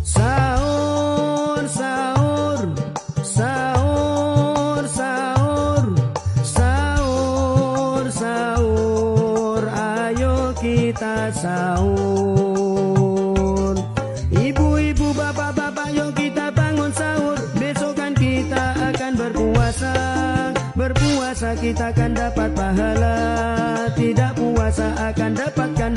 Sahur, sahur, sahur, sahur, sahur, sahur, ayo kita sahur. Ibu-ibu, bapak-bapak, yuk kita bangun sahur. Besok kan kita akan berpuasa. Berpuasa kita akan dapat pahala Tidak puasa akan dapatkan